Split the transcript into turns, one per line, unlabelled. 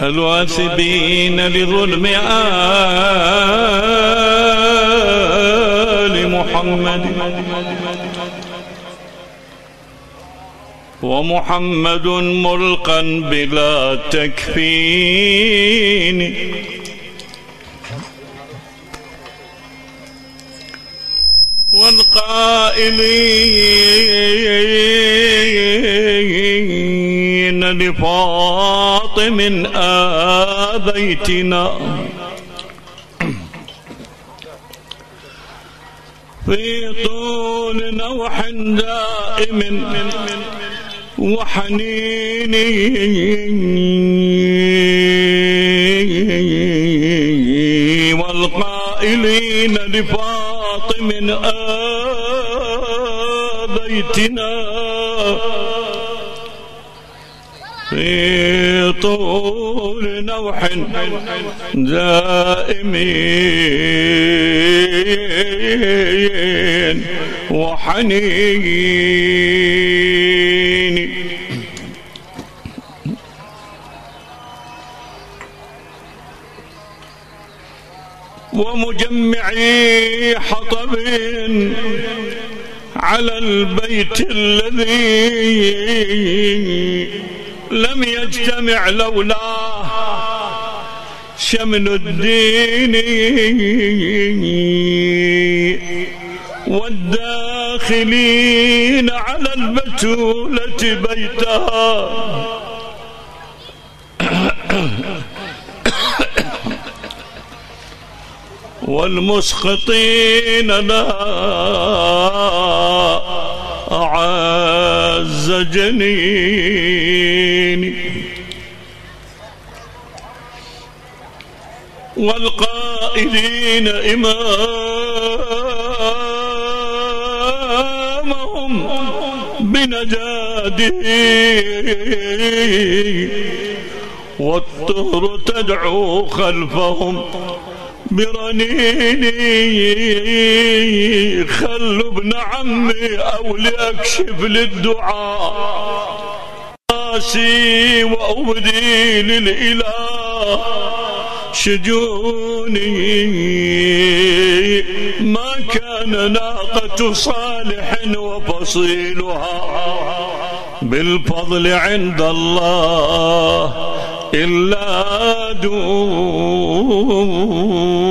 الواثبين لظلم آل محمد. ومحمد ملقا بلا تكفين. والقائلين لفاطم آبيتنا في طول نوح دائم وحنين. والقائلين لفاطم آبيتنا في طول نوح دائمين وحنين. ومجمعي حطب على البيت الذي لم يجتمع لولاه شمل الدين والداخلين على البتولة بيتها والمسقطين لا أعز جنين. والقائلين إمامهم بنجاده. والطهر تدعو خلفهم برنيني خلوا ابن عمي أو لأكشف للدعاء. راسي وأبدي للإله. شجوني. ما كان ناقة صالح وفصيلها. بالفضل عند الله إلا دون يشاءون